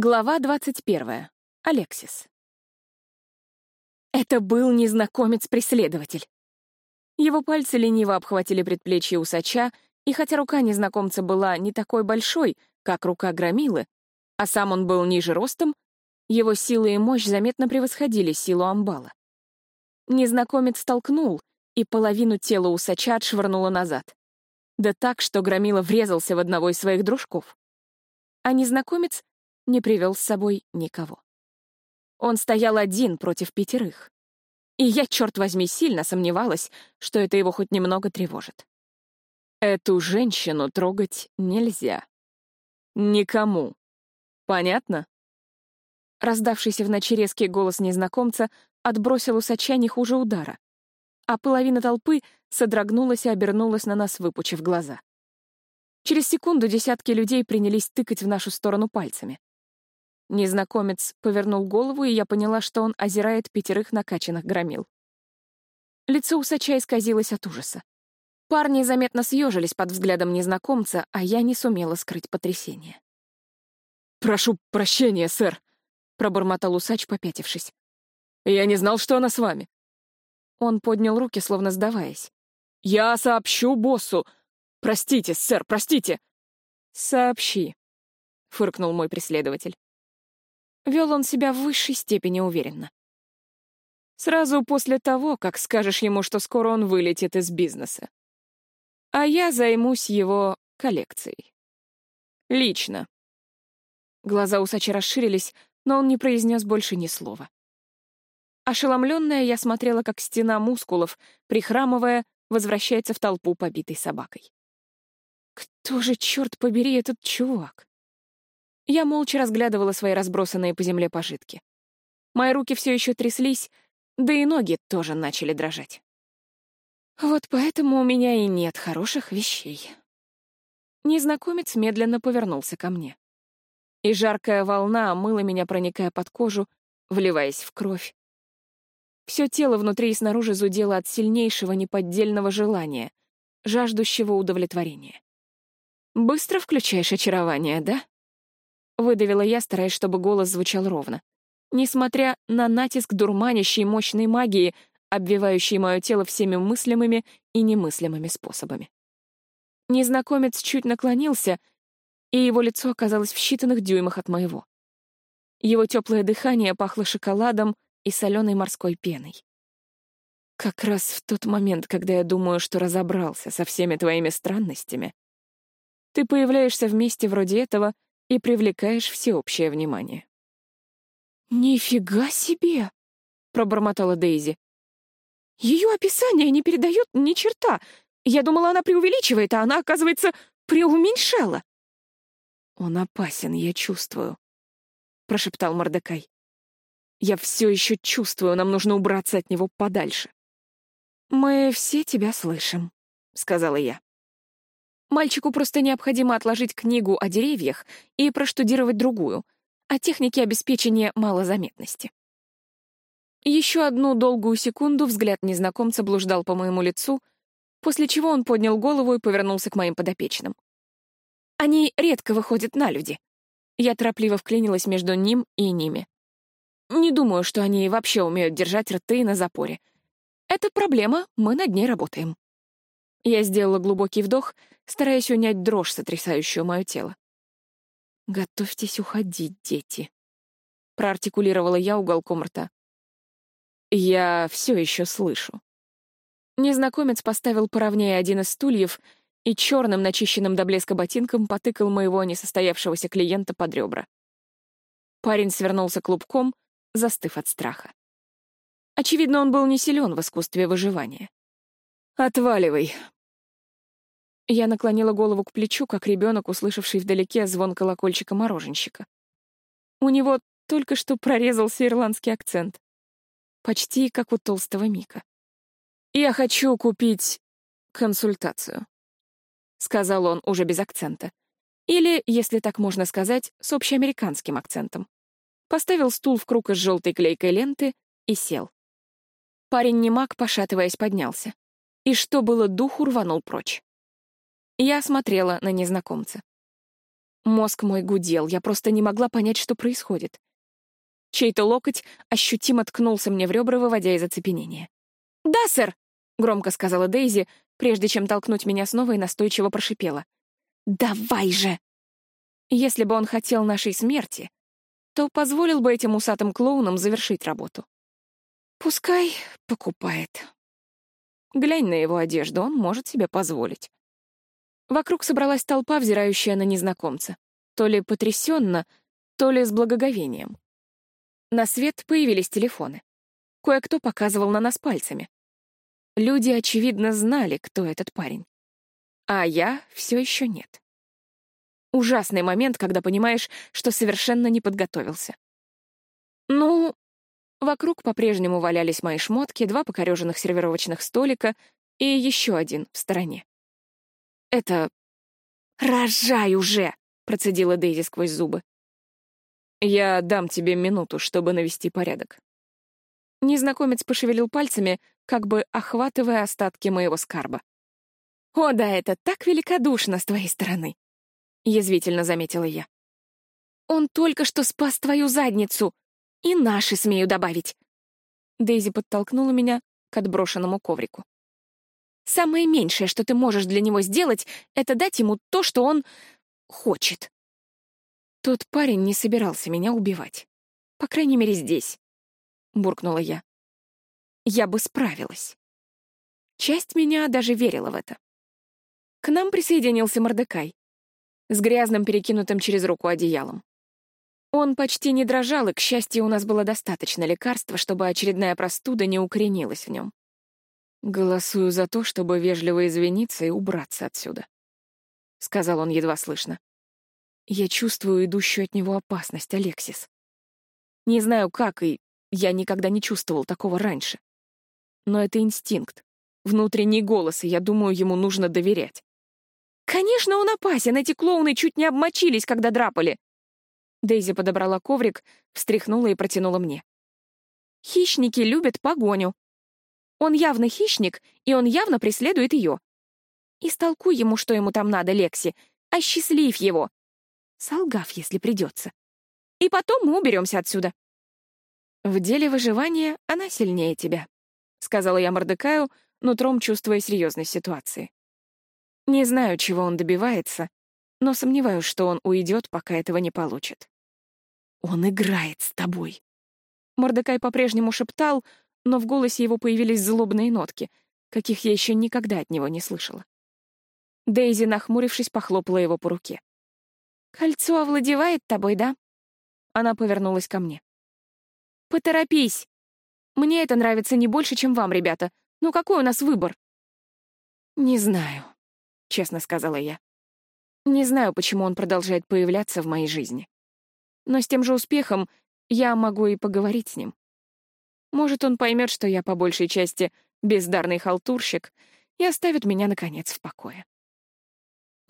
Глава 21. Алексис. Это был незнакомец-преследователь. Его пальцы лениво обхватили предплечье усача, и хотя рука незнакомца была не такой большой, как рука громилы, а сам он был ниже ростом, его сила и мощь заметно превосходили силу амбала. Незнакомец толкнул, и половину тела усача отшвырнуло назад. Да так, что громила врезался в одного из своих дружков. А незнакомец не привел с собой никого. Он стоял один против пятерых. И я, черт возьми, сильно сомневалась, что это его хоть немного тревожит. Эту женщину трогать нельзя. Никому. Понятно? Раздавшийся в ночи резкий голос незнакомца отбросил усача не хуже удара, а половина толпы содрогнулась и обернулась на нас, выпучив глаза. Через секунду десятки людей принялись тыкать в нашу сторону пальцами. Незнакомец повернул голову, и я поняла, что он озирает пятерых накачанных громил. Лицо усача исказилось от ужаса. Парни заметно съежились под взглядом незнакомца, а я не сумела скрыть потрясение. «Прошу прощения, сэр», — пробормотал усач, попятившись. «Я не знал, что она с вами». Он поднял руки, словно сдаваясь. «Я сообщу боссу. Простите, сэр, простите». «Сообщи», — фыркнул мой преследователь. Вел он себя в высшей степени уверенно. Сразу после того, как скажешь ему, что скоро он вылетит из бизнеса. А я займусь его коллекцией. Лично. Глаза усача расширились, но он не произнес больше ни слова. Ошеломленная, я смотрела, как стена мускулов, прихрамывая, возвращается в толпу, побитой собакой. Кто же, черт побери, этот чувак? Я молча разглядывала свои разбросанные по земле пожитки. Мои руки все еще тряслись, да и ноги тоже начали дрожать. Вот поэтому у меня и нет хороших вещей. Незнакомец медленно повернулся ко мне. И жаркая волна омыла меня, проникая под кожу, вливаясь в кровь. Все тело внутри и снаружи зудело от сильнейшего неподдельного желания, жаждущего удовлетворения. «Быстро включаешь очарование, да?» Выдавила я, стараясь, чтобы голос звучал ровно. Несмотря на натиск дурманящей мощной магии, обвивающей мое тело всеми мыслимыми и немыслимыми способами. Незнакомец чуть наклонился, и его лицо оказалось в считанных дюймах от моего. Его теплое дыхание пахло шоколадом и соленой морской пеной. Как раз в тот момент, когда я думаю, что разобрался со всеми твоими странностями, ты появляешься в месте вроде этого — и привлекаешь всеобщее внимание. «Нифига себе!» — пробормотала Дейзи. «Ее описание не передает ни черта. Я думала, она преувеличивает, а она, оказывается, преуменьшала». «Он опасен, я чувствую», — прошептал Мордекай. «Я все еще чувствую, нам нужно убраться от него подальше». «Мы все тебя слышим», — сказала я. Мальчику просто необходимо отложить книгу о деревьях и проштудировать другую, о технике обеспечения малозаметности. Еще одну долгую секунду взгляд незнакомца блуждал по моему лицу, после чего он поднял голову и повернулся к моим подопечным. Они редко выходят на люди. Я торопливо вклинилась между ним и ними. Не думаю, что они вообще умеют держать рты на запоре. Это проблема, мы над ней работаем. Я сделала глубокий вдох, стараясь унять дрожь, сотрясающую мое тело. «Готовьтесь уходить, дети», — проартикулировала я уголком рта. «Я все еще слышу». Незнакомец поставил поровнее один из стульев и черным, начищенным до блеска ботинком потыкал моего несостоявшегося клиента под ребра. Парень свернулся клубком, застыв от страха. Очевидно, он был не силен в искусстве выживания. «Отваливай», я наклонила голову к плечу, как ребенок, услышавший вдалеке звон колокольчика мороженщика. У него только что прорезался ирландский акцент. Почти как у толстого Мика. «Я хочу купить консультацию», — сказал он уже без акцента. Или, если так можно сказать, с общеамериканским акцентом. Поставил стул в круг из желтой клейкой ленты и сел. Парень немак, пошатываясь, поднялся. И что было духу, рванул прочь. Я смотрела на незнакомца. Мозг мой гудел, я просто не могла понять, что происходит. Чей-то локоть ощутимо ткнулся мне в ребра, выводя из оцепенения. «Да, сэр!» — громко сказала Дейзи, прежде чем толкнуть меня снова и настойчиво прошипела. «Давай же!» Если бы он хотел нашей смерти, то позволил бы этим усатым клоунам завершить работу. Пускай покупает. Глянь на его одежду, он может себе позволить. Вокруг собралась толпа, взирающая на незнакомца. То ли потрясенно, то ли с благоговением. На свет появились телефоны. Кое-кто показывал на нас пальцами. Люди, очевидно, знали, кто этот парень. А я все еще нет. Ужасный момент, когда понимаешь, что совершенно не подготовился. Вокруг по-прежнему валялись мои шмотки, два покореженных сервировочных столика и еще один в стороне. Это... «Рожай уже!» — процедила Дейзи сквозь зубы. «Я дам тебе минуту, чтобы навести порядок». Незнакомец пошевелил пальцами, как бы охватывая остатки моего скарба. «О, да, это так великодушно с твоей стороны!» — язвительно заметила я. «Он только что спас твою задницу! И наши, смею добавить!» Дейзи подтолкнула меня к отброшенному коврику. Самое меньшее, что ты можешь для него сделать, это дать ему то, что он хочет. Тот парень не собирался меня убивать. По крайней мере, здесь. Буркнула я. Я бы справилась. Часть меня даже верила в это. К нам присоединился Мордекай с грязным перекинутым через руку одеялом. Он почти не дрожал, и, к счастью, у нас было достаточно лекарства, чтобы очередная простуда не укоренилась в нем. «Голосую за то, чтобы вежливо извиниться и убраться отсюда», — сказал он едва слышно. «Я чувствую идущую от него опасность, Алексис. Не знаю как, и я никогда не чувствовал такого раньше. Но это инстинкт, внутренний голос, и я думаю, ему нужно доверять». «Конечно, он опасен, эти клоуны чуть не обмочились, когда драпали!» Дейзи подобрала коврик, встряхнула и протянула мне. «Хищники любят погоню, он явно хищник, и он явно преследует ее. Истолкуй ему, что ему там надо, Лекси. Осчастлив его. Солгав, если придется. И потом мы уберемся отсюда. В деле выживания она сильнее тебя, — сказала я Мордекаю, нутром чувствуя серьезность ситуации. Не знаю, чего он добивается, но сомневаюсь, что он уйдет, пока этого не получит. Он играет с тобой. Мордекай по-прежнему шептал, но в голосе его появились злобные нотки, каких я еще никогда от него не слышала. Дейзи, нахмурившись, похлопала его по руке. «Кольцо овладевает тобой, да?» Она повернулась ко мне. «Поторопись! Мне это нравится не больше, чем вам, ребята. Ну какой у нас выбор?» «Не знаю», — честно сказала я. «Не знаю, почему он продолжает появляться в моей жизни. Но с тем же успехом я могу и поговорить с ним. Может, он поймет, что я по большей части бездарный халтурщик и оставит меня, наконец, в покое.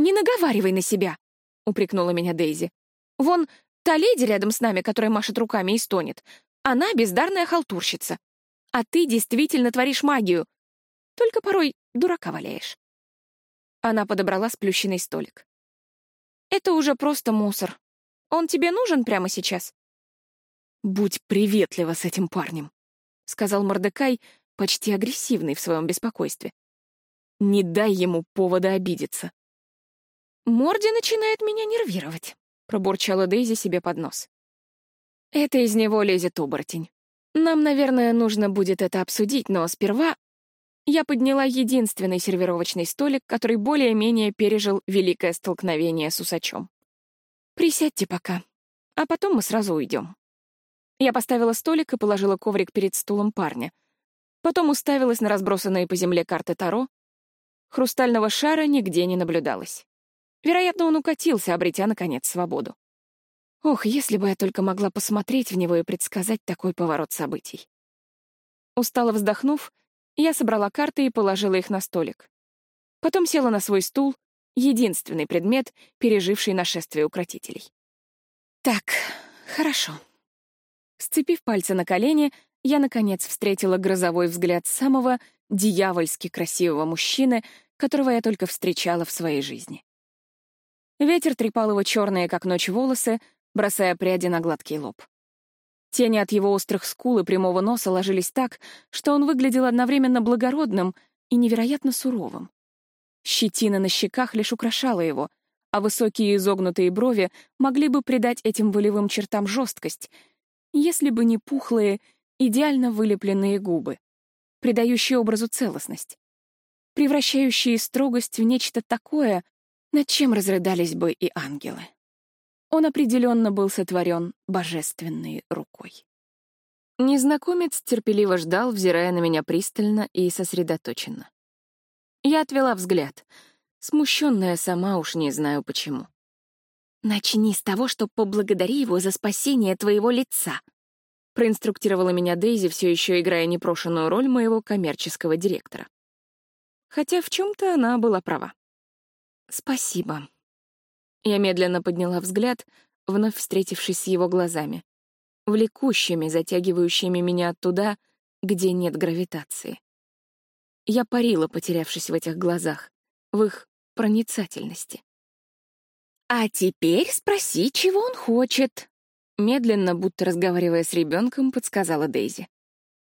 «Не наговаривай на себя!» — упрекнула меня Дейзи. «Вон та леди рядом с нами, которая машет руками и стонет, она бездарная халтурщица. А ты действительно творишь магию. Только порой дурака валяешь». Она подобрала сплющенный столик. «Это уже просто мусор. Он тебе нужен прямо сейчас?» «Будь приветлива с этим парнем», — сказал Мордекай, почти агрессивный в своем беспокойстве. «Не дай ему повода обидеться». «Морди начинает меня нервировать», — пробурчала Дейзи себе под нос. «Это из него лезет оборотень. Нам, наверное, нужно будет это обсудить, но сперва я подняла единственный сервировочный столик, который более-менее пережил великое столкновение с усачом. «Присядьте пока, а потом мы сразу уйдем». Я поставила столик и положила коврик перед стулом парня. Потом уставилась на разбросанные по земле карты Таро. Хрустального шара нигде не наблюдалось. Вероятно, он укатился, обретя, наконец, свободу. Ох, если бы я только могла посмотреть в него и предсказать такой поворот событий. Устало вздохнув, я собрала карты и положила их на столик. Потом села на свой стул, единственный предмет, переживший нашествие укротителей. Так, хорошо. Сцепив пальцы на колени, я, наконец, встретила грозовой взгляд самого дьявольски красивого мужчины, которого я только встречала в своей жизни. Ветер трепал его черные, как ночь, волосы, бросая пряди на гладкий лоб. Тени от его острых скул и прямого носа ложились так, что он выглядел одновременно благородным и невероятно суровым. Щетина на щеках лишь украшала его, а высокие изогнутые брови могли бы придать этим волевым чертам жесткость, если бы не пухлые, идеально вылепленные губы, придающие образу целостность, превращающие строгость в нечто такое, над чем разрыдались бы и ангелы. Он определенно был сотворен божественной рукой. Незнакомец терпеливо ждал, взирая на меня пристально и сосредоточенно. Я отвела взгляд, смущенная сама уж не знаю почему. «Начни с того, что поблагодари его за спасение твоего лица», проинструктировала меня Дейзи, все еще играя непрошенную роль моего коммерческого директора. Хотя в чем-то она была права. «Спасибо», я медленно подняла взгляд, вновь встретившись с его глазами, влекущими, затягивающими меня туда, где нет гравитации. Я парила, потерявшись в этих глазах, в их проницательности. «А теперь спроси, чего он хочет», — медленно, будто разговаривая с ребенком, подсказала Дейзи.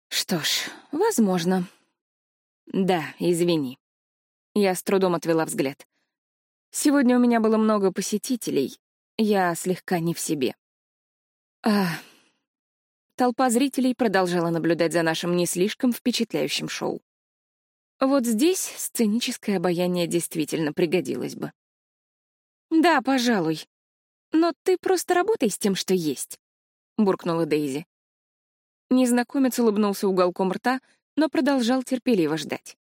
«Что ж, возможно». «Да, извини». Я с трудом отвела взгляд. Сегодня у меня было много посетителей. Я слегка не в себе. А... Толпа зрителей продолжала наблюдать за нашим не слишком впечатляющим шоу. Вот здесь сценическое обаяние действительно пригодилось бы. «Да, пожалуй. Но ты просто работай с тем, что есть», — буркнула Дейзи. Незнакомец улыбнулся уголком рта, но продолжал терпеливо ждать.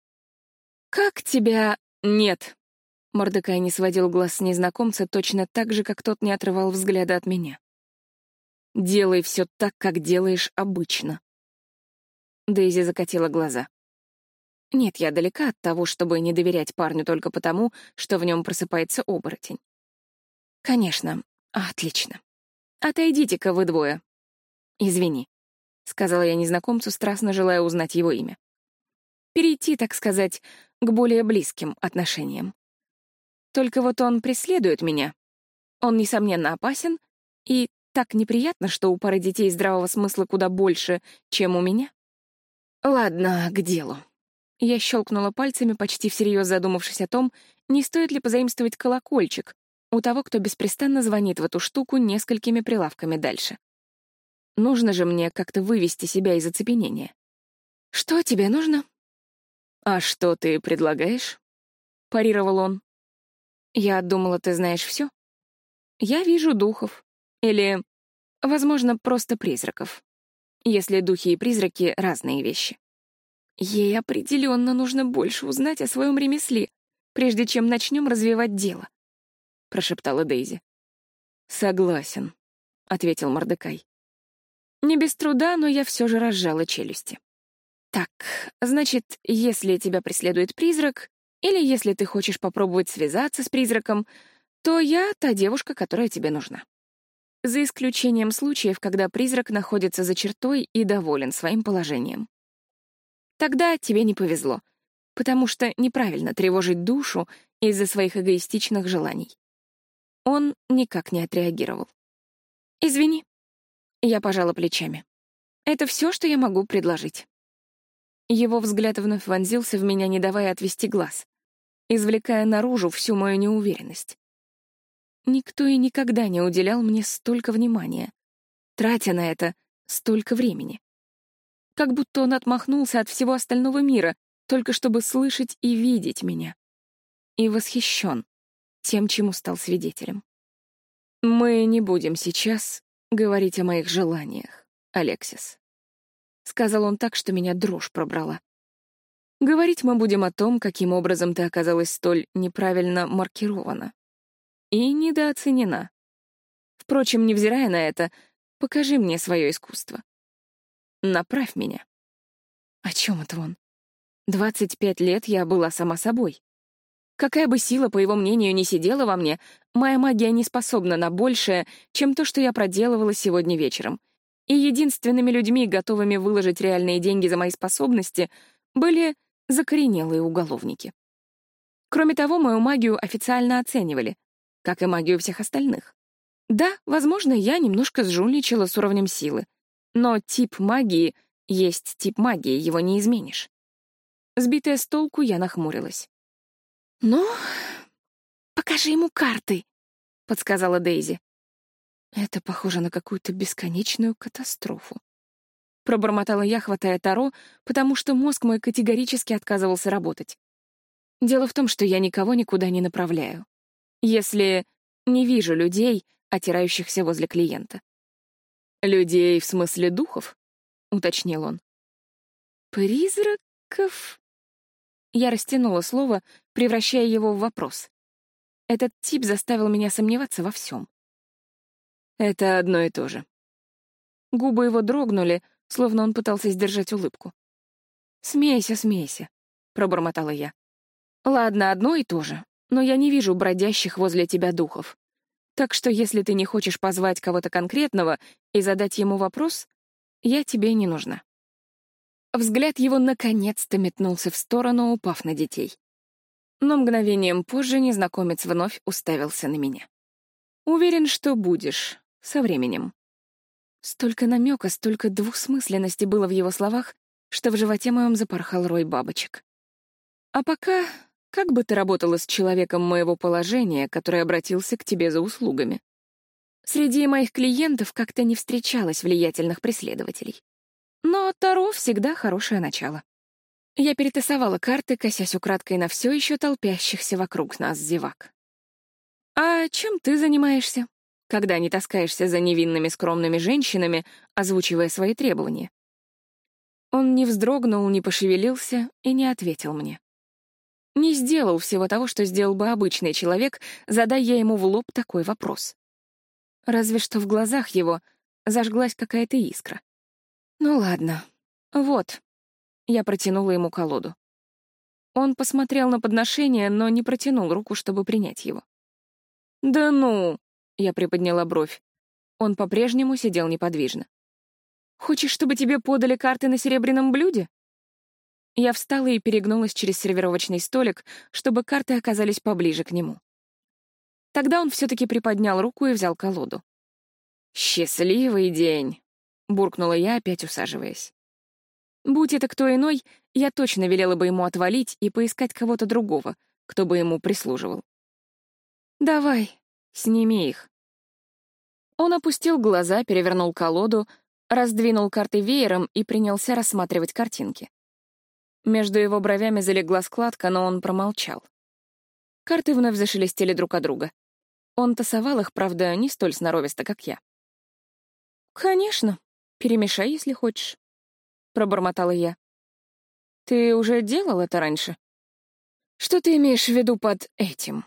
«Как тебя...» «Нет», Мордекай не сводил глаз с незнакомца точно так же, как тот не отрывал взгляда от меня. «Делай все так, как делаешь обычно». Дейзи закатила глаза. Нет, я далека от того, чтобы не доверять парню только потому, что в нем просыпается оборотень. Конечно, отлично. Отойдите-ка вы двое. Извини, — сказала я незнакомцу, страстно желая узнать его имя. Перейти, так сказать, к более близким отношениям. Только вот он преследует меня. Он, несомненно, опасен, и так неприятно, что у пары детей здравого смысла куда больше, чем у меня. Ладно, к делу. Я щелкнула пальцами, почти всерьез задумавшись о том, не стоит ли позаимствовать колокольчик у того, кто беспрестанно звонит в эту штуку несколькими прилавками дальше. Нужно же мне как-то вывести себя из оцепенения. «Что тебе нужно?» «А что ты предлагаешь?» — парировал он. Я думала, ты знаешь все. Я вижу духов. Или, возможно, просто призраков. Если духи и призраки — разные вещи. Ей определенно нужно больше узнать о своем ремесле, прежде чем начнем развивать дело, — прошептала Дейзи. «Согласен», — ответил Мордекай. Не без труда, но я все же разжала челюсти. «Так, значит, если тебя преследует призрак, или если ты хочешь попробовать связаться с призраком, то я та девушка, которая тебе нужна. За исключением случаев, когда призрак находится за чертой и доволен своим положением. Тогда тебе не повезло, потому что неправильно тревожить душу из-за своих эгоистичных желаний. Он никак не отреагировал. «Извини». Я пожала плечами. «Это все, что я могу предложить». Его взгляд вновь вонзился в меня, не давая отвести глаз извлекая наружу всю мою неуверенность. Никто и никогда не уделял мне столько внимания, тратя на это столько времени. Как будто он отмахнулся от всего остального мира, только чтобы слышать и видеть меня. И восхищен тем, чему стал свидетелем. «Мы не будем сейчас говорить о моих желаниях, Алексис», — сказал он так, что меня дрожь пробрала. Говорить мы будем о том, каким образом ты оказалась столь неправильно маркирована. И недооценена. Впрочем, невзирая на это, покажи мне свое искусство. Направь меня. О чем это он? 25 лет я была сама собой. Какая бы сила, по его мнению, не сидела во мне, моя магия не способна на большее, чем то, что я проделывала сегодня вечером. И единственными людьми, готовыми выложить реальные деньги за мои способности, были закоренелые уголовники. Кроме того, мою магию официально оценивали. как и магию всех остальных. Да, возможно, я немножко сжульничала с уровнем силы, но тип магии есть тип магии, его не изменишь. Сбитая с толку, я нахмурилась. «Ну, покажи ему карты», — подсказала Дейзи. Это похоже на какую-то бесконечную катастрофу. Пробормотала я, хватая Таро, потому что мозг мой категорически отказывался работать. Дело в том, что я никого никуда не направляю. Если не вижу людей, отирающихся возле клиента. «Людей в смысле духов?» — уточнил он. «Призраков?» Я растянула слово, превращая его в вопрос. Этот тип заставил меня сомневаться во всем. Это одно и то же. Губы его дрогнули, словно он пытался сдержать улыбку. «Смейся, смейся», — пробормотала я. «Ладно, одно и то же, но я не вижу бродящих возле тебя духов. Так что если ты не хочешь позвать кого-то конкретного и задать ему вопрос, я тебе не нужна». Взгляд его наконец-то метнулся в сторону, упав на детей. Но мгновением позже незнакомец вновь уставился на меня. «Уверен, что будешь», со временем. Столько намека, столько двусмысленности было в его словах, что в животе моем запорхал рой бабочек. А пока, как бы ты работала с человеком моего положения, который обратился к тебе за услугами? Среди моих клиентов как-то не встречалось влиятельных преследователей. Но Таро всегда хорошее начало. Я перетасовала карты, косясь украдкой на все еще толпящихся вокруг нас зевак. «А чем ты занимаешься?» Когда не таскаешься за невинными скромными женщинами, озвучивая свои требования. Он не вздрогнул, не пошевелился и не ответил мне. Не сделал всего того, что сделал бы обычный человек, задай я ему в лоб такой вопрос. Разве что в глазах его зажглась какая-то искра. Ну ладно. Вот. Я протянула ему колоду. Он посмотрел на подношение, но не протянул руку, чтобы принять его. «Да ну!» Я приподняла бровь. Он по-прежнему сидел неподвижно. «Хочешь, чтобы тебе подали карты на серебряном блюде?» Я встала и перегнулась через сервировочный столик, чтобы карты оказались поближе к нему. Тогда он все-таки приподнял руку и взял колоду. «Счастливый день!» — буркнула я, опять усаживаясь. Будь это кто иной, я точно велела бы ему отвалить и поискать кого-то другого, кто бы ему прислуживал. «Давай», Сними их». Он опустил глаза, перевернул колоду, раздвинул карты веером и принялся рассматривать картинки. Между его бровями залегла складка, но он промолчал. Карты вновь зашелестели друг от друга. Он тасовал их, правда, не столь сноровисто, как я. «Конечно. Перемешай, если хочешь», — пробормотала я. «Ты уже делал это раньше?» «Что ты имеешь в виду под этим?»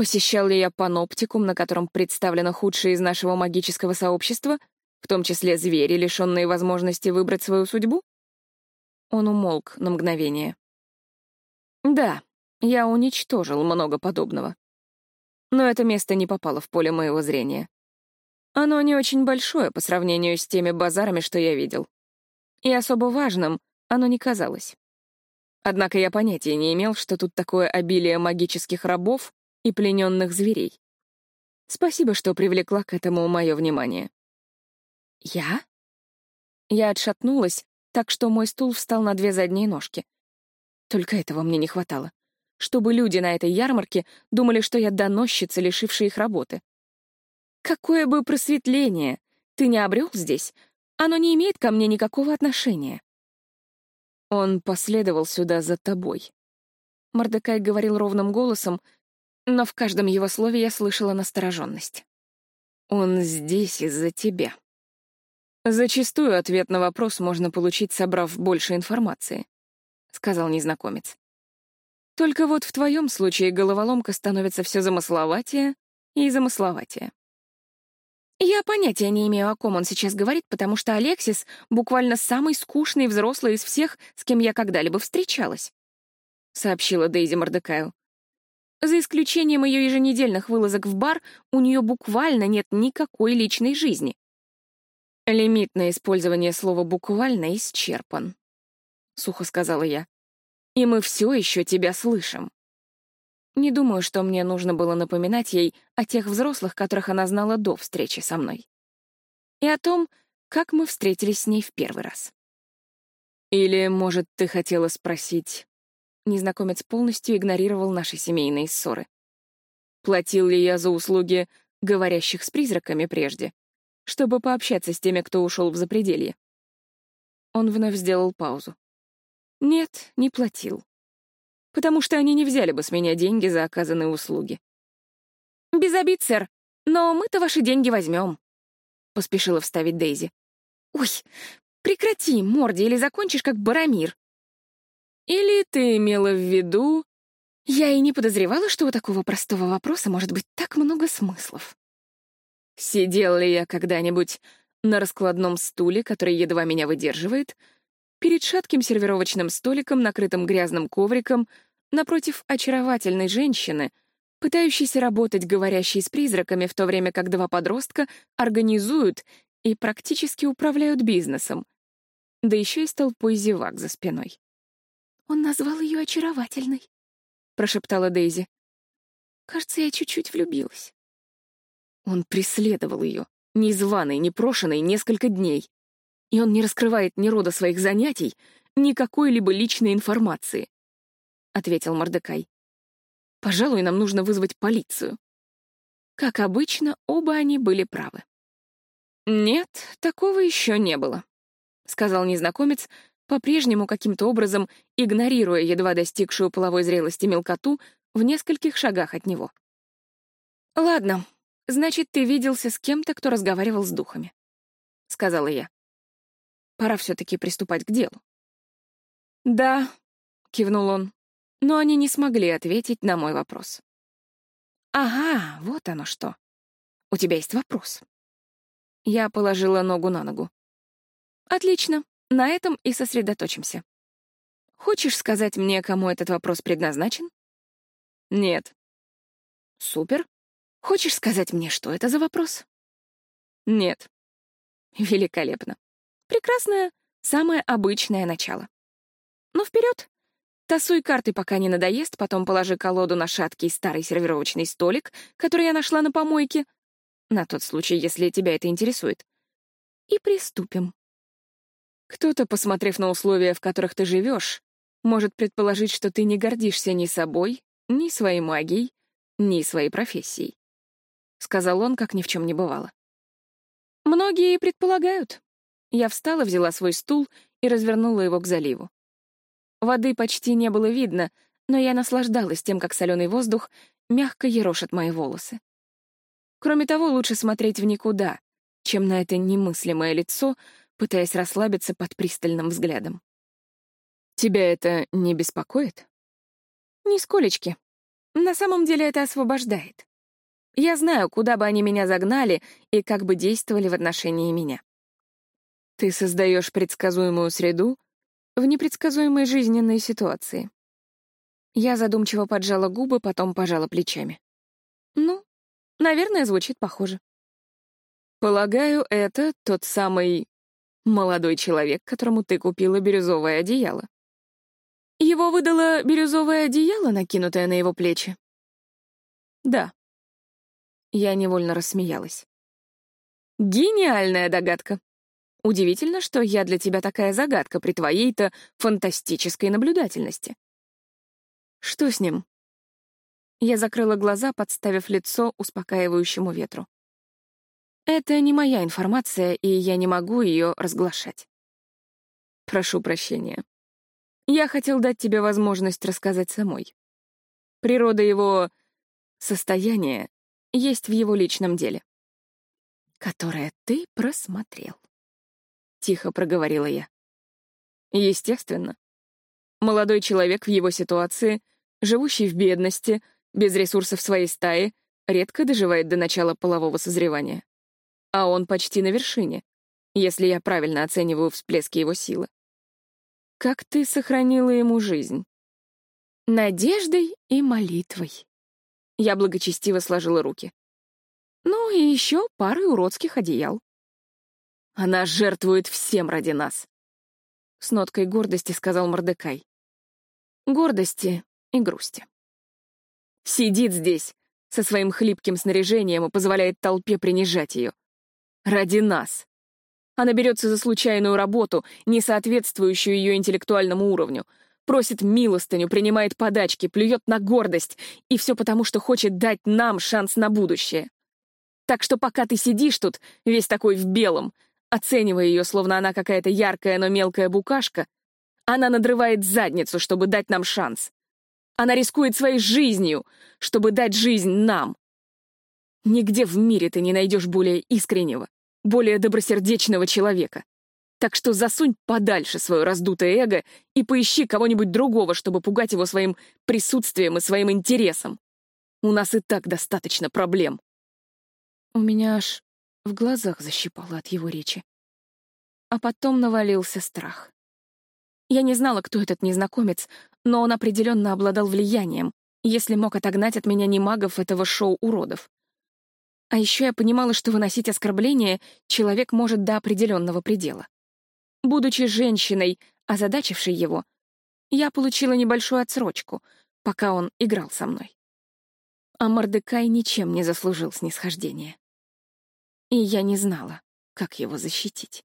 Посещал ли я паноптикум, на котором представлено худшее из нашего магического сообщества, в том числе звери, лишенные возможности выбрать свою судьбу? Он умолк на мгновение. Да, я уничтожил много подобного. Но это место не попало в поле моего зрения. Оно не очень большое по сравнению с теми базарами, что я видел. И особо важным оно не казалось. Однако я понятия не имел, что тут такое обилие магических рабов и плененных зверей. Спасибо, что привлекла к этому мое внимание. Я? Я отшатнулась, так что мой стул встал на две задние ножки. Только этого мне не хватало. Чтобы люди на этой ярмарке думали, что я доносчица, лишившая их работы. Какое бы просветление ты не обрел здесь, оно не имеет ко мне никакого отношения. Он последовал сюда за тобой. Мордекай говорил ровным голосом, но в каждом его слове я слышала настороженность. «Он здесь из-за тебя». «Зачастую ответ на вопрос можно получить, собрав больше информации», — сказал незнакомец. «Только вот в твоем случае головоломка становится все замысловатее и замысловатее». Я понятия не имею, о ком он сейчас говорит, потому что Алексис буквально самый скучный взрослый из всех, с кем я когда-либо встречалась, — сообщила Дейзи Мордекаю. За исключением ее еженедельных вылазок в бар, у нее буквально нет никакой личной жизни. Лимит на использование слова «буквально» исчерпан, — сухо сказала я. И мы все еще тебя слышим. Не думаю, что мне нужно было напоминать ей о тех взрослых, которых она знала до встречи со мной. И о том, как мы встретились с ней в первый раз. Или, может, ты хотела спросить... Незнакомец полностью игнорировал наши семейные ссоры. Платил ли я за услуги говорящих с призраками прежде, чтобы пообщаться с теми, кто ушел в запределье? Он вновь сделал паузу. Нет, не платил. Потому что они не взяли бы с меня деньги за оказанные услуги. «Без обид, сэр, но мы-то ваши деньги возьмем», — поспешила вставить Дейзи. «Ой, прекрати, Морди, или закончишь как Барамир». «Или ты имела в виду...» Я и не подозревала, что у такого простого вопроса может быть так много смыслов. Сидел ли я когда-нибудь на раскладном стуле, который едва меня выдерживает, перед шатким сервировочным столиком, накрытым грязным ковриком, напротив очаровательной женщины, пытающейся работать говорящей с призраками, в то время как два подростка организуют и практически управляют бизнесом, да еще и с толпой зевак за спиной. «Он назвал ее очаровательной», — прошептала Дейзи. «Кажется, я чуть-чуть влюбилась». Он преследовал ее, незваный, непрошенный, несколько дней. И он не раскрывает ни рода своих занятий, ни какой-либо личной информации, — ответил Мордекай. Пожалуй, нам нужно вызвать полицию. Как обычно, оба они были правы. «Нет, такого еще не было», — сказал незнакомец, по-прежнему каким-то образом игнорируя едва достигшую половой зрелости мелкоту в нескольких шагах от него. «Ладно, значит, ты виделся с кем-то, кто разговаривал с духами», — сказала я. «Пора все-таки приступать к делу». «Да», — кивнул он, но они не смогли ответить на мой вопрос. «Ага, вот оно что. У тебя есть вопрос». Я положила ногу на ногу. «Отлично, на этом и сосредоточимся. Хочешь сказать мне, кому этот вопрос предназначен?» «Нет». «Супер. Хочешь сказать мне, что это за вопрос?» «Нет». «Великолепно. Прекрасное, самое обычное начало. Ну, вперед! Тасуй карты, пока не надоест, потом положи колоду на шаткий старый сервировочный столик, который я нашла на помойке, на тот случай, если тебя это интересует. И приступим. Кто-то, посмотрев на условия, в которых ты живешь, может предположить, что ты не гордишься ни собой, ни своей магией, ни своей профессией. Сказал он, как ни в чем не бывало. Многие предполагают. Я встала, взяла свой стул и развернула его к заливу. Воды почти не было видно, но я наслаждалась тем, как соленый воздух мягко ерошит мои волосы. Кроме того, лучше смотреть в никуда, чем на это немыслимое лицо, пытаясь расслабиться под пристальным взглядом. «Тебя это не беспокоит?» «Нисколечки. На самом деле это освобождает. Я знаю, куда бы они меня загнали и как бы действовали в отношении меня. Ты создаешь предсказуемую среду, в непредсказуемой жизненной ситуации. Я задумчиво поджала губы, потом пожала плечами. Ну, наверное, звучит похоже. Полагаю, это тот самый молодой человек, которому ты купила бирюзовое одеяло. Его выдало бирюзовое одеяло, накинутое на его плечи? Да. Я невольно рассмеялась. Гениальная догадка. Удивительно, что я для тебя такая загадка при твоей-то фантастической наблюдательности. Что с ним? Я закрыла глаза, подставив лицо успокаивающему ветру. Это не моя информация, и я не могу ее разглашать. Прошу прощения. Я хотел дать тебе возможность рассказать самой. Природа его состояния есть в его личном деле, которое ты просмотрел. — тихо проговорила я. Естественно. Молодой человек в его ситуации, живущий в бедности, без ресурсов своей стаи, редко доживает до начала полового созревания. А он почти на вершине, если я правильно оцениваю всплески его силы. Как ты сохранила ему жизнь? Надеждой и молитвой. Я благочестиво сложила руки. Ну и еще парой уродских одеял. Она жертвует всем ради нас. С ноткой гордости сказал Мордекай. Гордости и грусти. Сидит здесь, со своим хлипким снаряжением и позволяет толпе принижать ее. Ради нас. Она берется за случайную работу, не соответствующую ее интеллектуальному уровню, просит милостыню, принимает подачки, плюет на гордость, и все потому, что хочет дать нам шанс на будущее. Так что пока ты сидишь тут, весь такой в белом, оценивая ее, словно она какая-то яркая, но мелкая букашка, она надрывает задницу, чтобы дать нам шанс. Она рискует своей жизнью, чтобы дать жизнь нам. Нигде в мире ты не найдешь более искреннего, более добросердечного человека. Так что засунь подальше свое раздутое эго и поищи кого-нибудь другого, чтобы пугать его своим присутствием и своим интересом. У нас и так достаточно проблем. У меня аж в глазах защипало от его речи. А потом навалился страх. Я не знала, кто этот незнакомец, но он определенно обладал влиянием, если мог отогнать от меня не магов этого шоу уродов. А еще я понимала, что выносить оскорбления человек может до определенного предела. Будучи женщиной, озадачившей его, я получила небольшую отсрочку, пока он играл со мной. А Мордекай ничем не заслужил снисхождения. И я не знала, как его защитить.